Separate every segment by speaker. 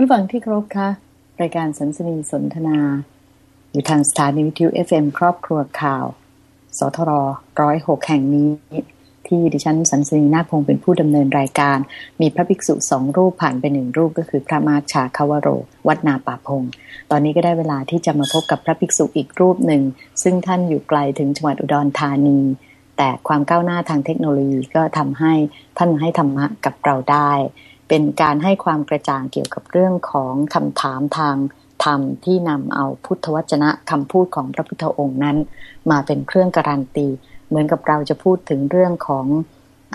Speaker 1: ท่านฟังที่ครบคะรายการสันสนีสนทนา อยู่ทางสถานีวิทยุ FM ครอบครัวข่าว สทรร้อยหกแห่งนี้ ที่ดิฉันสันสนีนาคพงเป็นผู้ดำเนินรายการ มีพระภิกษุสองรูปผ่านไปหนึ่งรูปก็คือพระมาชาคาวโร วัดนาป่าพง ตอนนี้ก็ได้เวลาที่จะมาพบกับพระภิกษุอีกรูปหนึ่ง ซึ่งท่านอยู่ไกลถึงจังหวัดอุดรธานี แต่ความก้าวหน้าทางเทคโนโลยีก็ทำให้ท่านให้ธรรมะกับเราได้ เป็นการให้ความกระจ่างเกี่ยวกับเรื่องของคำถามทางธรรมที่นำเอาพุทธวจนะคำพูดของพระพุทธองค์นั้น มาเป็นเครื่องการันตี เหมือนกับเราจะพูดถึงเรื่องของ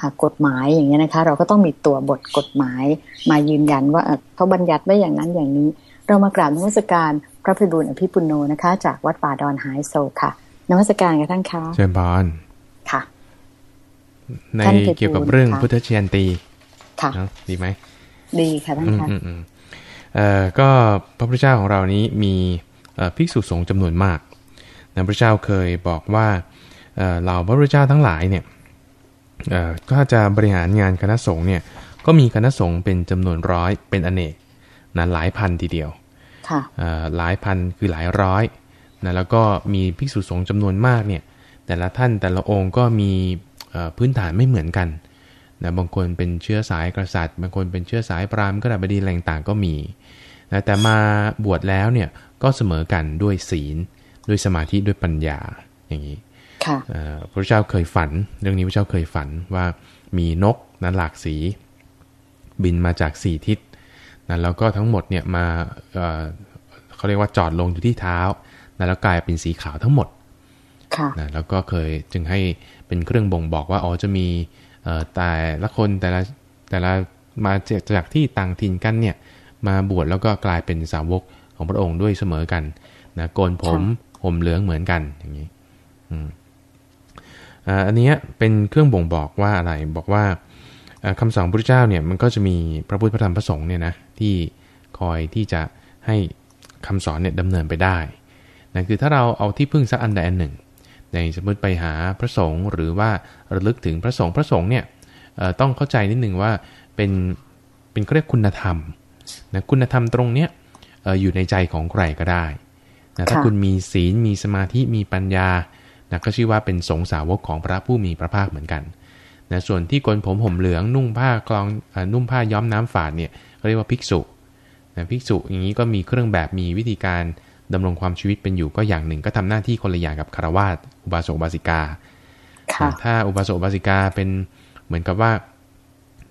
Speaker 1: อกฎหมายอย่างนี้นะคะ เราก็ต้องมีตัวบทกฎหมาย มายืนยันว่าเขาบัญญัติไว้อย่างนั้นอย่างนี้ เรามากราบนมัสการพระพิบูลอภิปุโนนะคะ จากวัดป่าดอนหายโศกค่ะนมัสการกับท่านคะ
Speaker 2: เชิญบาน
Speaker 1: ค่ะ
Speaker 2: ในเกี่ยวกับเรื่องพุทธเชียนตี
Speaker 1: ค่ะ
Speaker 2: ดีไหม
Speaker 1: ดีค่ะท่านคะ
Speaker 2: เอ่อก็พระพุทธเจ้าของเรานี้มีภิกษุสงฆ์จำนวนมากนะพระเจ้าเคยบอกว่าเหล่าพระพุทธเจ้าทั้งหลายเนี่ยก็จะบริหารงานคณะสงฆ์เนี่ยก็มีคณะสงฆ์เป็นจำนวนร้อยเป็นอเนกนะหลายพันทีเดียวหลายพันคือหลายร้อยนะแล้วก็มีภิกษุสงฆ์จำนวนมากเนี่ยแต่ละท่านแต่ละองค์ก็มีพื้นฐานไม่เหมือนกัน นะบางคนเป็นเชื้อสายกษัตริย์ บางคนเป็นเชื้อสายพราหมณ์ก็ได้บดีแรงต่างก็มีนะแต่มาบวชแล้วเนี่ยก็เสมอกันด้วยศีล ด้วยสมาธิด้วยปัญญาอย่างนี้พระเจ้าเคยฝัน เรื่องนี้พระเจ้าเคยฝันว่ามีนกนั้นหลากสี บินมาจากสี่ทิศนะแล้วก็ทั้งหมดเนี่ยมาเขาเรียกว่าจอดลงอยู่ที่เท้านะแล้วกลายเป็นสีขาวทั้งหมดนะแล้วก็เคยจึงให้เป็นเครื่องบ่งบอกว่าอ๋อจะมี แต่ละคนแต่ละแต่ละมาจากที่ต่างถิ่นกันเนี่ยมาบวชแล้วก็กลายเป็นสาวกของพระองค์ด้วยเสมอกันนะโกนผมผมเหลืองเหมือนกันอย่างนี้อันนี้เป็นเครื่องบ่งบอกว่าอะไรบอกว่าคำสอนพระเจ้าเนี่ยมันก็จะมีพระพุทธพระธรรมพระสงฆ์เนี่ยนะที่คอยที่จะให้คำสอนเนี่ยดำเนินไปได้นั่นคือถ้าเราเอาที่พึ่งสักอันใดอันหนึ่ง ในสมมติไปหาพระสงฆ์หรือว่าระลึกถึงพระสงฆ์พระสงฆ์เนี่ยต้องเข้าใจนิดหนึ่งว่าเป็นเป็นเรียกคุณธรรมนะคุณธรรมตรงเนี้ยอยู่ในใจของใครก็ได้นะถ้าคุณมีศีลมีสมาธิมีปัญญานะก็ชื่อว่าเป็นสงสาวกของพระผู้มีพระภาคเหมือนกันนะส่วนที่กนผมห่มเหลืองนุ่งผ้ากลองนุ่งผ้าย้อมน้ำฝาดเนี่ยเรียกว่าภิกษุนะภิกษุอย่างนี้ก็มีเครื่องแบบมีวิธีการ ดำรงความชีวิตเป็นอยู่ก็อย่างหนึ่ง ก็ทำหน้าที่คนละอย่างกับคารวาสอุบาสกบาสิกาถ้าอุบาสกบาสิกาเป็นเหมือนกับว่า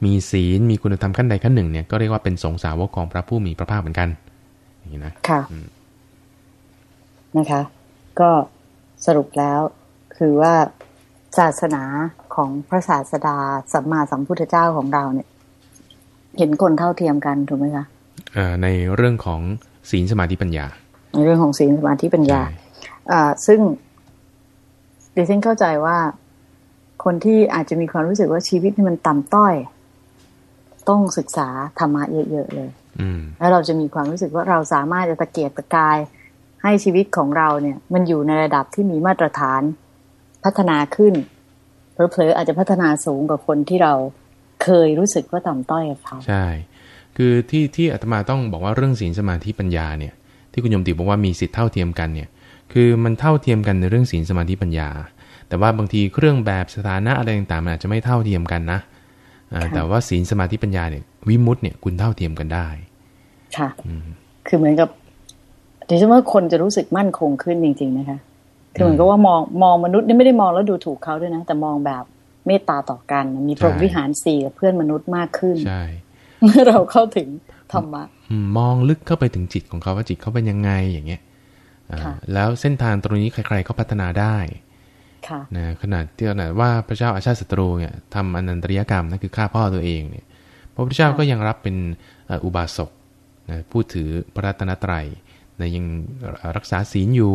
Speaker 2: มีศีลมีคุณธรรมขั้นใดขั้นหนึ่งเนี่ยก็เรียกว่าเป็นสงสาวกของพระผู้มีพระภาคเหมือนกันอย่างนี้นะ
Speaker 1: ค่ะนะคะ ก็สรุปแล้วคือว่าศาสนาของพระศาสดาสัมมาสัมพุทธเจ้าของเราเนี่ย เห็นคนเท่าเทียมกันถูกไหมคะ
Speaker 2: ในเรื่องของศีลสมาธิปัญญา
Speaker 1: ในเรื่องของศีลสมาธิปัญญาอ่าซึ่งดิฉันเข้าใจว่าคนที่อาจจะมีความรู้สึกว่าชีวิตนี่มันต่ำต้อย ต้องศึกษาธรรมะเยอะๆเลยแล้วเราจะมีความรู้สึกว่าเราสามารถจะตะเกียบตะกายให้ชีวิตของเราเนี่ย มันอยู่ในระดับที่มีมาตรฐานพัฒนาขึ้นเพลอๆอาจจะพัฒนาสูงกว่าคนที่เราเคยรู้สึกว่าต่ำต้อยกับเขา
Speaker 2: ใช่ คือที่ที่อาตมาต้องบอกว่าเรื่องศีลสมาธิปัญญาเนี่ย ที่คุณยมติบอกว่ามีสิทธิ์เท่าเทียมกันเนี่ยคือมันเท่าเทียมกันในเรื่องศีลสมาธิปัญญา แต่ว่าบางทีเครื่องแบบสถานะอะไรต่างๆมันอาจจะไม่เท่าเทียมกันนะแต่ว่าศีลสมาธิปัญญาเนี่ยวิมุตต์เนี่ยคุณเท่าเทียมกันได้
Speaker 1: ค่ะคือเหมือนกับดิฉันว่าคนจะรู้สึกมั่นคงขึ้นจริง ๆ นะคะคือเหมือนกับว่ามองมองมนุษย์นี่ไม่ได้มองแล้วดูถูกเขาด้วยนะ แต่มองแบบเมตตาต่อกัน มีพรหมวิหารสี่กับเพื่อนมนุษย์มากขึ้น
Speaker 2: ใช่
Speaker 1: เมื่อเราเข้าถึง ธรรมะ
Speaker 2: มองลึกเข้าไปถึงจิตของเขาว่าจิตเขาเป็นยังไงอย่างเงี้ยแล้วเส้นทางตรงนี้ใครๆก็พัฒนาได้นะขนาดที่ขนาดว่าพระเจ้าอาชาติศัตรูเนี่ยทำอนันตริยกรรมนั่นคือฆ่าพ่อตัวเองเนี่ยพระพุทธเจ้าก็ยังรับเป็นอุบาสกนะพูดถือพระรัตนตรัยนะยังรักษาศีลอยู่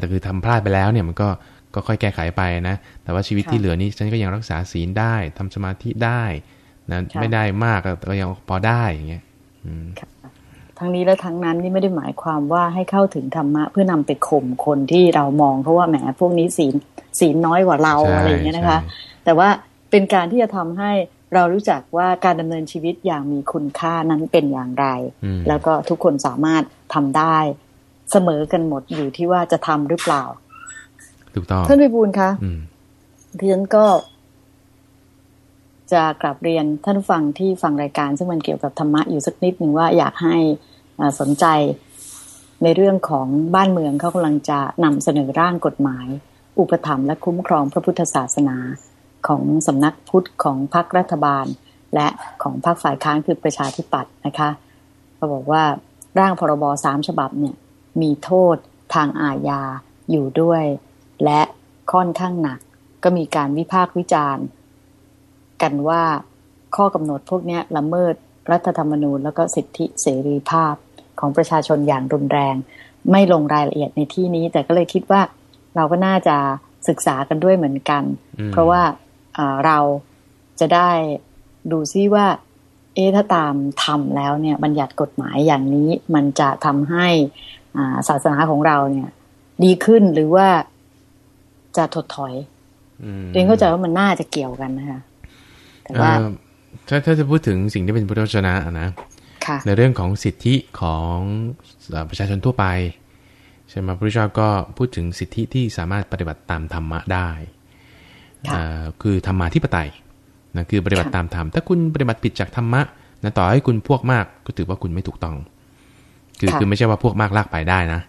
Speaker 2: แต่คือทำพลาดไปแล้วเนี่ยมันก็ก็ค่อยแก้ไขไปนะแต่ว่าชีวิตที่เหลือนี้ฉันก็ยังรักษาศีลได้ทำสมาธิได้นะไม่ได้มากก็ยังพอได้อย่างเงี้ย
Speaker 1: ทั้งนี้และทั้งนั้นนี่ไม่ได้หมายความว่าให้เข้าถึงธรรมะ เพื่อนำไปข่มคนที่เรามอง เพราะว่าแหมพวกนี้ศีลศีลน้อยกว่าเราอะไรอย่างเงี้ยนะคะ แต่ว่าเป็นการที่จะทำให้เรารู้จักว่าการดำเนินชีวิตอย่างมีคุณค่านั้นเป็นอย่างไร แล้วก็ทุกคนสามารถทำได้เสมอกันหมดอยู่ที่ว่าจะทำหรือเปล่า
Speaker 2: ถูกต้อง
Speaker 1: ท่านวิบูลคะที่ฉันก็ จะกลับเรียนท่านฟังที่ฟังรายการ ซึ่งมันเกี่ยวกับธรรมะอยู่สักนิดหนึ่งว่าอยากให้สนใจในเรื่องของบ้านเมืองเขากำลังจะนำเสนอร่างกฎหมาย อุปถัมภ์และคุ้มครองพระพุทธศาสนา ของสำนักพุทธของพรรครัฐบาล และของพรรคฝ่ายค้านคือประชาธิปัตย์นะคะเขาบอกว่าร่างพรบสามฉบับเนี่ยมีโทษทางอาญาอยู่ด้วย และค่อนข้างหนักก็มีการวิพากษ์วิจารณ์ กันว่าข้อกำหนดพวกนี้ละเมิดรัฐธรรมนูญ แล้วก็สิทธิเสรีภาพของประชาชนอย่างรุนแรง ไม่ลงรายละเอียดในที่นี้ แต่ก็เลยคิดว่าเราก็น่าจะศึกษากันด้วยเหมือนกัน เพราะว่าเราจะได้ดูซิว่า เอ๊ถ้าตามทำแล้วเนี่ยบัญญัติกฎหมายอย่างนี้มันจะทำให้ศาสนาของเราเนี่ย ดีขึ้นหรือว่าจะถดถอยเองเข้าใจว่ามันน่าจะเกี่ยวกันนะคะ แต่ว่า
Speaker 2: ถ้าถ้าจะพูดถึงสิ่งที่เป็นพุทธวจนะนะในเรื่องของสิทธิของประชาชนทั่วไปใช่ไหมพระพุทธเจ้าก็พูดถึงสิทธิที่สามารถปฏิบัติตามธรรมะได้คือธรรมาธิปไตยนะคือปฏิบัติตามธรรมถ้าคุณปฏิบัติผิดจากธรรมะนะต่อให้คุณพวกมากก็ถือว่าคุณไม่ถูกต้อง คือคือไม่ใช่ว่าพวกมากลากไปได้นะ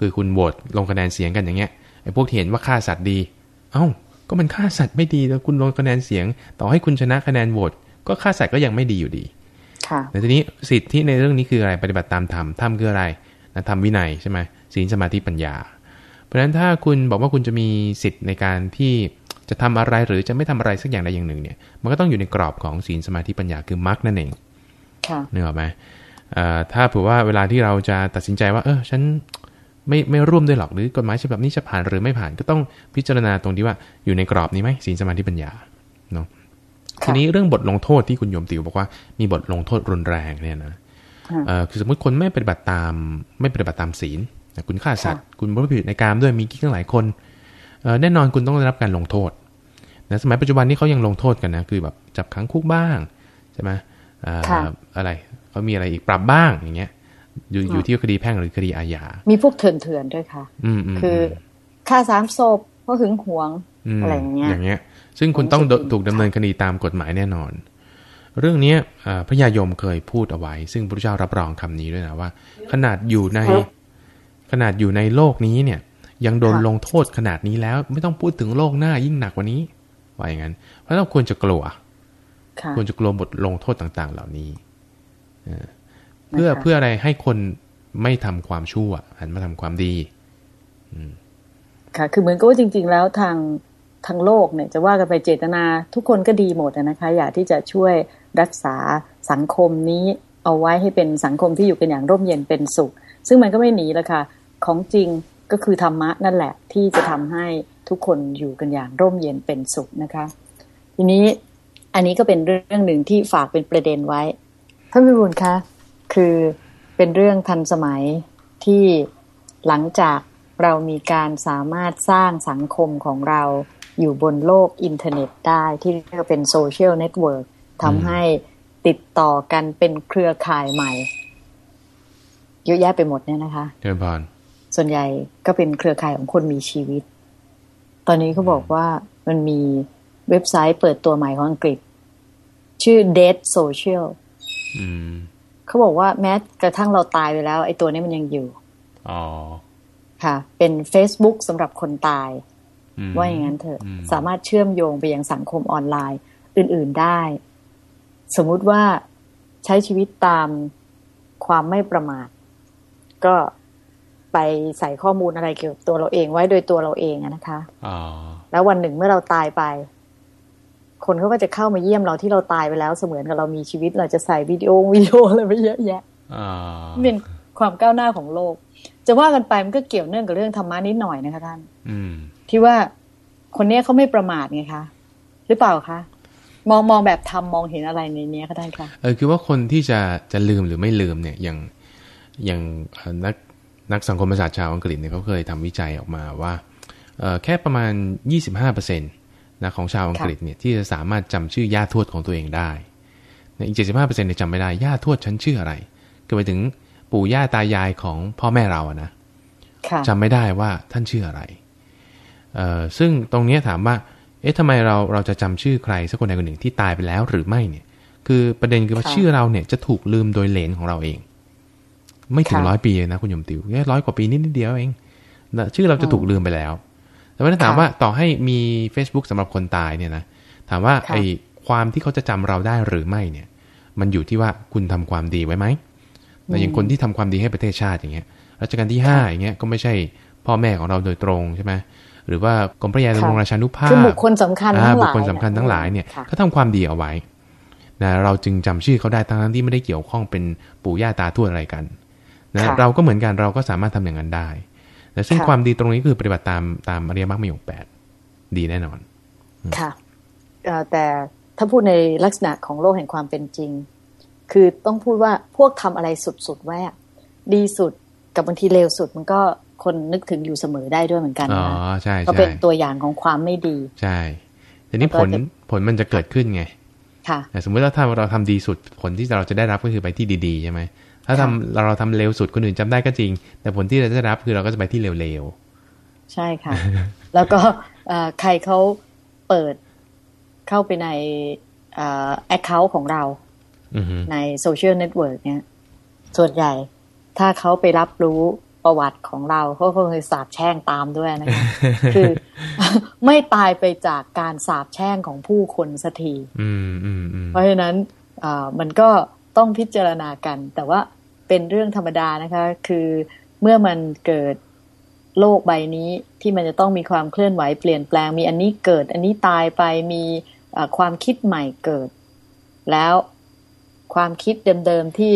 Speaker 2: คือคุณโหวตลงคะแนนเสียงกันอย่างเงี้ยไอ้พวกที่เห็นว่าฆ่าสัตว์ดี เอ้า ก็มันฆ่าสัตว์ไม่ดีแล้วคุณลงคะแนนเสียง ต่อให้คุณชนะคะแนนโหวตก็ฆ่าสัตว์ก็ยังไม่ดีอยู่ดีแต่ทีนี้สิทธิในเรื่องนี้คืออะไรปฏิบัติตามธรรมธรรมคืออะไรนะธรรมวินัยใช่ไหมศีลสมาธิปัญญา เพราะฉะนั้นถ้าคุณบอกว่าคุณจะมีสิทธิ์ในการที่จะทำอะไรหรือจะไม่ทำอะไรสักอย่างใดอย่างหนึ่งเนี่ย มันก็ต้องอยู่ในกรอบของศีลสมาธิปัญญาคือมรรคนั่นเองเนื้อไหมถ้าเผื่อว่าเวลาที่เราจะตัดสินใจว่า เออฉัน ไม่ไม่ร่วมด้วยหรอกหรือกฎหมายฉบับนี้จะผ่านหรือไม่ผ่านก็ต้องพิจารณาตรงที่ว่าอยู่ในกรอบนี้ไหมศีลสมาธิปัญญาเนาะทีนี้เรื่องบทลงโทษที่คุณโยมติวบอกว่ามีบทลงโทษรุนแรงเนี่ยนะคือสมมติคนไม่ปฏิบัติตามไม่ปฏิบัติตามศีลคุณฆ่าสัตว์ คุณบริผิดในการด้วยมีกิ๊กตั้งหลายคนแน่นอนคุณต้องได้รับการลงโทษนะสมัยปัจจุบันนี้เขายังลงโทษกันนะคือแบบจับขังคุกบ้างใช่ไหมอะไรเขามีอะไรอีกปรับบ้างอย่างเงี้ย อยู่อยู่ที่คดีแพ่งหรือคดีอาญา
Speaker 1: มีพวกเถื่อนเถื่อนด้วยค่ะคือฆ่าสามศพเพราะหึงหวงอะไรอย่างเงี้ย
Speaker 2: อย่างเงี้ย ซึ่งคุณต้องถูกดำเนินคดีตามกฎหมายแน่นอน เรื่องนี้พระยายมเคยพูดเอาไว้ ซึ่งพระเจ้ารับรองคำนี้ด้วยนะว่า ขนาดอยู่ในขนาดอยู่ในโลกนี้เนี่ย ยังโดนลงโทษขนาดนี้แล้ว ไม่ต้องพูดถึงโลกหน้ายิ่งหนักกว่านี้ว่าอย่างนั้น เพราะเราควรจะกลัวควรจะกลัวบทลงโทษต่าง ๆ เหล่านี้ เพื่อเพื่ออะไรให้คนไม่ทำความชั่วหันมาทำความดี
Speaker 1: ค่ะ คือเหมือนกับว่าจริง ๆ แล้วทางทางโลกเนี่ยจะว่ากันไปเจตนาทุกคนก็ดีหมดนะคะ อยากที่จะช่วยรักษาสังคมนี้เอาไว้ให้เป็นสังคมที่อยู่กันอย่างร่มเย็นเป็นสุข ซึ่งมันก็ไม่หนีแล้วค่ะ ของจริงก็คือธรรมะนั่นแหละที่จะทำให้ทุกคนอยู่กันอย่างร่มเย็นเป็นสุขนะคะ ทีนี้อันนี้ก็เป็นเรื่องหนึ่งที่ฝากเป็นประเด็นไว้ท่านพิบูลคะ คือเป็นเรื่องทันสมัยที่หลังจากเรามีการสามารถสร้างสังคมของเราอยู่บนโลกอินเทอร์เน็ตได้ที่เรียกเป็นโซเชียลเน็ตเวิร์กทำให้ติดต่อกันเป็นเครือข่ายใหม่ เยอะแยะไปหมดเนี่ยนะคะ
Speaker 2: เดินผ่าน
Speaker 1: ส่วนใหญ่ก็เป็นเครือข่ายของคนมีชีวิต ตอนนี้เขาบอกว่ามันมีเว็บไซต์เปิดตัวใหม่ของอังกฤษ ชื่อ Dead Social เขาบอกว่าแม้กระทั่งเราตายไปแล้ว ไอ้ตัวนี้มันยังอยู่
Speaker 2: อ๋อ
Speaker 1: ค่ะ เป็น Facebook สำหรับคนตาย ว่าอย่างนั้นเถอะ สามารถเชื่อมโยงไปยังสังคมออนไลน์ อื่น ๆได้ สมมุติว่าใช้ชีวิตตามความไม่ประมาท ก็ไปใส่ข้อมูลอะไรเกี่ยวกับตัวเราเองไว้โดยตัวเราเองนะคะแล้ววันหนึ่งเมื่อเราตายไป คนเขาก็จะเข้ามาเยี่ยมเราที่เราตายไปแล้ว เสมือนกับเรามีชีวิตเราจะใส่วิดีโอวิดีโออะไรไปเยอะแยะเป็นความก้าวหน้าของโลก จะว่ากันไปมันก็เกี่ยวเนื่องกับเรื่องธรรมะนิดหน่อยนะคะท่านที่ว่าคนนี้เขาไม่ประมาทไงคะหรือเปล่าคะมองมองแบบทำมองเห็นอะไรในนี้คะท่านคะ
Speaker 2: เออคือว่าคนที่จะจะลืมหรือไม่ลืมเนี่ยอย่างอย่างนักนักสังคมศาสตร์ชาวอังกฤษเนี่ยเขาเคยทำวิจัยออกมาว่าแค่ประมาณ 25%น นะของชาวอังกฤษเนี่ยที่จะสามารถจำชื่อย่าทวดของตัวเองได้นะอีก75%เนี่ยจำไม่ได้ย่าทวดฉันชื่ออะไร ก็ไปถึงปู่ย่าตายายของพ่อแม่เราอะนะ
Speaker 1: ค่ะ
Speaker 2: จำไม่ได้ว่าท่านชื่ออะไรเอ่อซึ่งตรงเนี้ยถามว่า เอ๊ะทำไมเราเราจะจำชื่อใครสักคนใดคนหนึ่งที่ตายไปแล้วหรือไม่เนี่ย คือประเด็นคือว่า
Speaker 1: ค่ะ
Speaker 2: ชื่อเราเนี่ยจะถูกลืมโดยเหลนของเราเอง ไม่ถึง
Speaker 1: ค่ะ
Speaker 2: ร้อยปีเลยนะคุณยมติวแค่ร้อยกว่าปีนิดนิดเดียวเองนะชื่อเราจะถูกลืมไปแล้ว แต่ว่าถ้าถาม
Speaker 1: ค่ะ
Speaker 2: ว่าต่อให้มี Facebook สำหรับคนตายเนี่ยนะถามว่า
Speaker 1: ค่ะ
Speaker 2: ไอ้ความที่เขาจะจำเราได้หรือไม่เนี่ย มันอยู่ที่ว่าคุณทำความดีไว้ไหมแต่อย่างคนที่ทำความดีให้ประเทศชาติอย่างเงี้ยรัชกาลที่ห้าอย่างเงี้ยก็ไม่ใช่พ่อแม่ของเราโดยตรงใช่ไหมหรือว่ากรมพระยาดำรงราชานุภาพ
Speaker 1: คือบุคคลสำคัญ
Speaker 2: อ่า
Speaker 1: ทั้งห
Speaker 2: บุค
Speaker 1: ลาย
Speaker 2: คลสำคัญทั้งหลายเนี่ย
Speaker 1: ค่ะ
Speaker 2: เขาทำความดีเอาไว้นะเราจึงจำชื่อเขาได้ทั้งๆที่ไม่ได้เกี่ยวข้องเป็นปู่ย่าตาทวดอะไรกันนะ
Speaker 1: ค่ะ
Speaker 2: เราก็เหมือนกันเราก็สามารถทำอย่างนั้นได้ นะซึ่ง
Speaker 1: ค่ะ
Speaker 2: ความดีตรงนี้คือปฏิบัติตามตามอริยมรรคมีองค์แปดดีแน่นอน
Speaker 1: ค่ะเอ่อแต่ถ้าพูดในลักษณะของโลกแห่งความเป็นจริง คือต้องพูดว่าพวกทำอะไรสุดๆไว้อะดีสุดกับบางทีเลวสุดมันก็คนนึกถึงอยู่เสมอได้ด้วยเหมือนกัน
Speaker 2: อ๋อ
Speaker 1: นะคะ
Speaker 2: ใช่
Speaker 1: ก็
Speaker 2: ใช่
Speaker 1: เป็นตัวอย่างของความไม่ดี
Speaker 2: ใช่ทีนี้
Speaker 1: แล้วก็
Speaker 2: ผล
Speaker 1: จะ
Speaker 2: ผลมันจะเกิดขึ้นไง
Speaker 1: ค่ะ
Speaker 2: แต่สมมติว่าถ้าเราทำดีสุดผลที่เราจะได้รับก็คือไปที่ดีๆใช่ไหม ถ้าทำเราเราทำเร็วสุดคนอื่นจำได้ก็จริง แต่ผลที่เราจะได้รับคือเราก็จะไปที่เร็ว
Speaker 1: ใช่ค่ะ แล้วก็เอ่อใครเขาเปิดเข้าไปใน account ของเรา
Speaker 2: ๆอือฮึ
Speaker 1: ในโซเชียลเน็ตเวิร์กเนี่ย ส่วนใหญ่ถ้าเขาไปรับรู้ประวัติของเราเขาก็เลยสาปแช่งตามด้วยนะคะคือไม่ตายไปจากการสาปแช่งของผู้คนสักที
Speaker 2: อืมอืมอืม
Speaker 1: เพราะฉะนั้นอ่ามันก็ ต้องพิจารณากัน แต่ว่าเป็นเรื่องธรรมดานะคะ คือเมื่อมันเกิดโลกใบนี้ที่มันจะต้องมีความเคลื่อนไหวเปลี่ยนแปลง มีอันนี้เกิด อันนี้ตายไปมีอ่าความคิดใหม่เกิด แล้วความคิดเดิมๆที่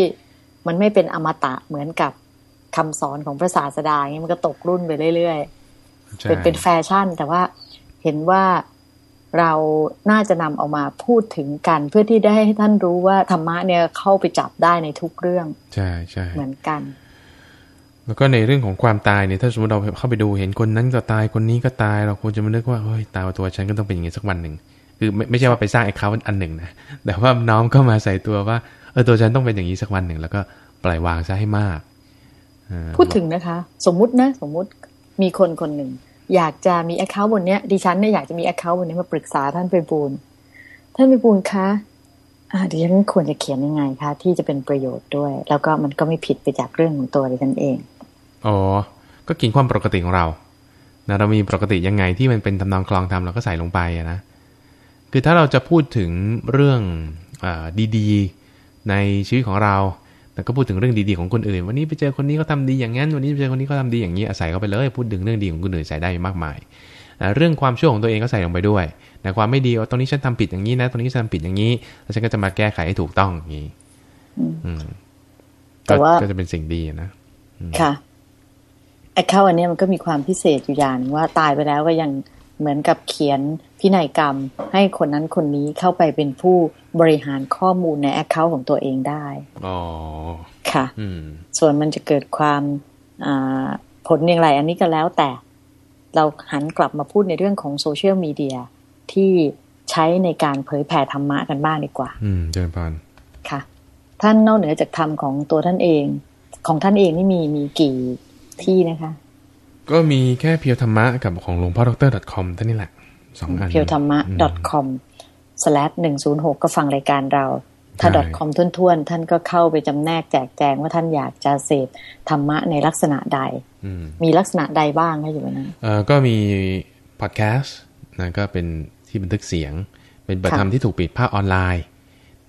Speaker 1: มันไม่เป็นอมตะเหมือนกับคำสอนของพระศาสดาอย่างนี้มันก็ตกรุ่นไปเรื่อยๆ
Speaker 2: ใช่
Speaker 1: เป็นเป็นแฟชั่น แต่ว่าเห็นว่า เราน่าจะนำเอามาพูดถึงกัน เพื่อที่ได้ให้ท่านรู้ว่าธรรมะเนี่ยเข้าไปจับได้ในทุกเรื่อง
Speaker 2: ใช่ใช่
Speaker 1: เหมือนกัน
Speaker 2: แล้วก็ในเรื่องของความตายเนี่ยถ้าสมมติเราเข้าไปดูเห็นคนนั้นก็ตายคนนี้ก็ตาย เราควรจะมานึกว่าเฮ้ยตายว่าตัวฉันก็ต้องเป็นอย่างนี้สักวันหนึ่งคือไม่ไม่ใช่ว่าไปสร้างแอคเคาท์อันหนึ่งนะแต่ว่าน้อมก็มาใส่ตัวว่าเออตัวฉันต้องเป็นอย่างนี้สักวันหนึ่งแล้วก็ปล่อยวางซะให้มากอ่า
Speaker 1: พูดถึงนะคะ สมมุตินะ สมมุติมีคนคนหนึ่ง อยากจะมี account บนเนี้ยดิฉันเนี่ยอยากจะมี account บนนี้มาปรึกษาท่านไปบูลท่านไปบูลคะอ่าดิฉันควรจะเขียนยังไงคะที่จะเป็นประโยชน์ด้วย แล้วก็มันก็ไม่ผิดไปจากเรื่องของตัวดิฉันเอง
Speaker 2: อ๋อก็กินความปกติของเรานะเรามีปกติยังไงที่มันเป็นทำนองคลองธรรมเราก็ใส่ลงไปนะคือถ้าเราจะพูดถึงเรื่องอดีๆ ในชีวิตของเรา แต่ก็พูดถึงเรื่องดีๆของคนอื่น วันนี้ไปเจอคนนี้เขาทำดีอย่างนั้น วันนี้ไปเจอคนนี้เขาทำดีอย่างนี้อาศัยเข้าไปเลยพูดถึงเรื่องดีของคนอื่นใส่ได้มากมายอ่าเรื่องความชั่วของตัวเองก็ใส่ลงไปด้วยแต่ความไม่ดีว่าตรงนี้ฉันทำผิดอย่างนี้นะตรงนี้ฉันทำผิดอย่างนี้ แล้วฉันก็จะมาแก้ไขให้ถูกต้องอย่างนี้
Speaker 1: อืม
Speaker 2: อืม
Speaker 1: แต่ว่า
Speaker 2: ก็จะเป็นสิ่งดีนะ
Speaker 1: ค่ะแอคเคาท์อันเนี้ยมันก็มีความพิเศษอยู่อย่างหนึ่งว่าตายไปแล้วก็ยัง เหมือนกับเขียนพินัยกรรม ให้คนนั้นคนนี้เข้าไปเป็นผู้บริหารข้อมูลในแอคเคาท์ของตัวเองได้
Speaker 2: อ๋อ
Speaker 1: ค่ะ
Speaker 2: อืม
Speaker 1: ส่วนมันจะเกิดความอ่าผลอย่างไร อันนี้ก็แล้วแต่ เราหันกลับมาพูดในเรื่องของโซเชียลมีเดียที่ใช้ในการเผยแผ่ธรรมะกันบ้างดีกว่า
Speaker 2: อืมเจริญพร
Speaker 1: ค่ะ ท่านนอกเหนือจากธรรมของตัวท่านเอง ของท่านเองนี่มีมีกี่ที่นะคะ
Speaker 2: ก็มีแค่เพียวธรรมะกับของหลวงพ่อดร .com ท่านนี่แหละสองอัน
Speaker 1: เพียวธรรมะ .com slash หนึ่งศูนย์หกก็ฟังรายการเรา ถ้า
Speaker 2: ใช่
Speaker 1: .com ทุ่นๆ ท่านก็เข้าไปจำแนกแจกแจงว่าท่านอยากจะเสพธรรมะในลักษณะใด
Speaker 2: อืม
Speaker 1: มีลักษณะใดบ้างคะอยู่ในนั้น
Speaker 2: เอ่อก็มีพอดแคสต์นะก็เป็นที่บันทึกเสียง เป็นบทธรรมที่ถูกปิดภาคออนไลน์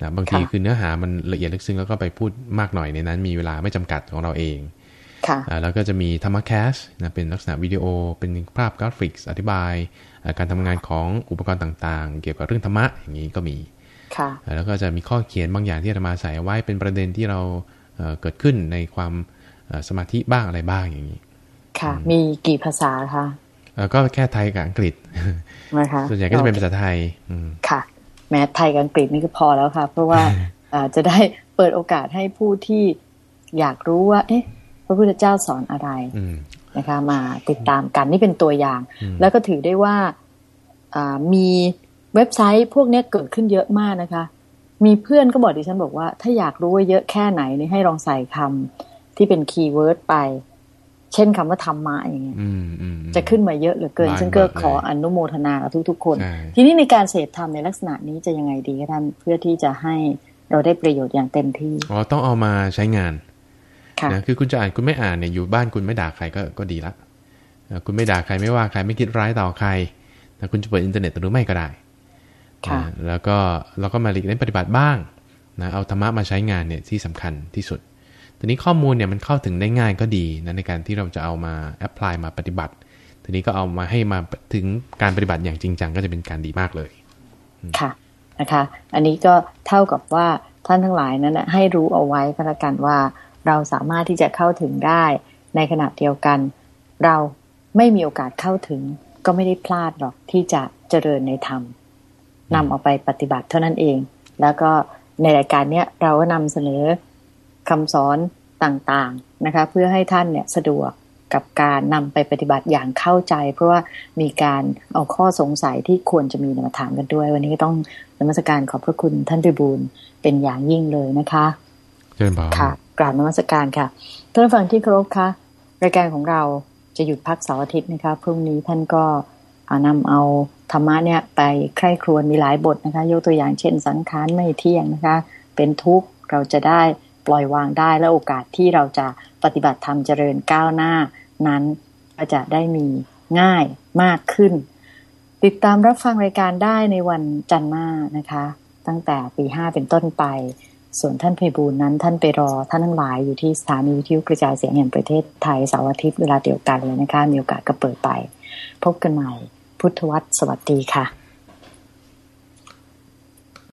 Speaker 2: นะบางที
Speaker 1: ค่ะ
Speaker 2: คือเนื้อหามันละเอียดลึกซึ้งแล้วก็ไปพูดมากหน่อยในนั้น มีเวลาไม่จำกัดของเราเอง
Speaker 1: ค่ะ
Speaker 2: อ่า แล้วก็จะมีธรรมะ cast นะเป็นลักษณะวิดีโอ เป็นภาพกราฟิกส์อธิบายอ่าการทำงานของอุปกรณ์ต่างๆ เกี่ยวกับเรื่องธรรมะอย่างนี้ก็มี
Speaker 1: ค่ะ
Speaker 2: อ่าแล้วก็จะมีข้อเขียนบางอย่างที่อาตมาใส่เอาไว้เป็นประเด็นที่เราเอ่อเกิดขึ้นในความเอ่อสมาธิบ้างอะไรบ้างอย่างนี้
Speaker 1: ค่ะ มีกี่ภาษาคะ
Speaker 2: เอ่อก็แค่ไทยกับอังกฤษ
Speaker 1: นะคะ
Speaker 2: ส่วนใหญ่ก็จะเป็นภาษาไทยอืม
Speaker 1: ค่ะ แม้ไทยกับอังกฤษนี่ก็พอแล้วค่ะ เพราะว่าอ่าจะได้เปิดโอกาสให้ผู้ที่อยากรู้ว่า เอ๊ะ พระพุทธเจ้าสอนอะไร
Speaker 2: อืม
Speaker 1: นะคะมาติดตามกันนี่เป็นตัวอย่าง
Speaker 2: อืม
Speaker 1: แล้วก็ถือได้ว่ามีเว็บไซต์พวกนี้เกิดขึ้นเยอะมากนะคะ มีเพื่อนก็บอกดิฉันบอกว่า ถ้าอยากรู้ว่าเยอะแค่ไหนนี่ให้ลองใส่คำที่เป็น keyword ไป เช่นคำว่าธรรมะอย่างเงี้ยจะขึ้นมาเยอะเหลือเกิน ซึ่งก็ขออนุโมทนากับทุกๆคน ทีนี้ในการเสพธรรมในลักษณะนี้จะยังไงดีท่านเพื่อที่จะให้เราได้ประโยชน์อย่างเต็มที่
Speaker 2: อ๋อต้องเอามาใช้งาน นะคือคุณจะอ่านคุณไม่อ่านเนี่ยอยู่บ้านคุณไม่ด่าใครก็ก็ดีละคุณไม่ด่าใครไม่ว่าใครไม่คิดร้ายต่อใครนะคุณจะเปิดอินเทอร์เน็ตหรือไม่ก็ได้นะแล้วก็เราก็มาหลีกเร้นปฏิบัติบ้างนะเอาธรรมะมาใช้งานเนี่ยที่สำคัญที่สุดทีนี้ข้อมูลเนี่ยมันเข้าถึงได้ง่ายก็ดีนะในการที่เราจะเอามา apply มาปฏิบัติ ทีนี้ก็เอามาให้มาถึงการปฏิบัติอย่างจริงจังก็จะเป็นการดีมากเลย
Speaker 1: ค่ะนะคะ อันนี้ก็เท่ากับว่าท่านทั้งหลายนั้นนะให้รู้เอาไว้ก็แล้วกันว่า เราสามารถที่จะเข้าถึงได้ ในขณะเดียวกัน เราไม่มีโอกาสเข้าถึง ก็ไม่ได้พลาดหรอกที่จะเจริญในธรรมนำออกไปปฏิบัติเท่านั้นเอง แล้วก็ในรายการเนี้ยเราก็นำเสนอคำสอนต่างๆนะคะ เพื่อให้ท่านเนี่ยสะดวกกับการนำไปปฏิบัติอย่างเข้าใจ เพราะว่ามีการเอาข้อสงสัยที่ควรจะมีมาถามกันด้วย วันนี้ต้องนมัสการขอบพระคุณท่านพิบูลเป็นอย่างยิ่งเลยนะคะ
Speaker 2: เชิญบา
Speaker 1: ค่ะ กราบนมัสการค่ะท่านผู้ฟังที่เคารพคะรายการของเราจะหยุดพักเสาร์อาทิตย์นะคะพรุ่งนี้ท่านก็นำเอาธรรมะเนี่ยไปใคร่ครวญมีหลายบทนะคะ ยกตัวอย่างเช่นสังขารไม่เที่ยงนะคะ เป็นทุกข์เราจะได้ปล่อยวางได้และโอกาสที่เราจะปฏิบัติธรรมเจริญก้าวหน้านั้นก็จะได้มีง่ายมากขึ้น ติดตามรับฟังรายการได้ในวันจันทร์หน้านะคะ ตั้งแต่ปีห้าเป็นต้นไป ส่วนท่านเพบูลนั้นท่านไปรอท่านทั้งหลายอยู่ที่สถานีวิทยุกระจายเสียงแห่งประเทศไทยเสาร์อาทิตย์เวลาเดียวกันเลยนะคะ มีโอกาสก็เปิดไป พบกันใหม่ พุทธวัตรสวัสดีค่ะ